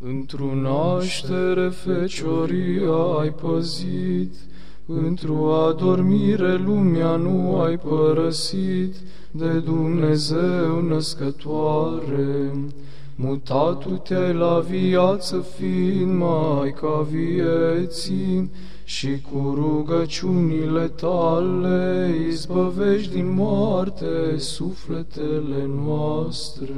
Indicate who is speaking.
Speaker 1: Într-o naștere fecioria ai păzit, Într-o adormire lumea nu ai părăsit, De Dumnezeu născătoare. Mutatu-te la viață fiind Maica vieții, și cu rugăciunile tale izbăvești din moarte sufletele noastre.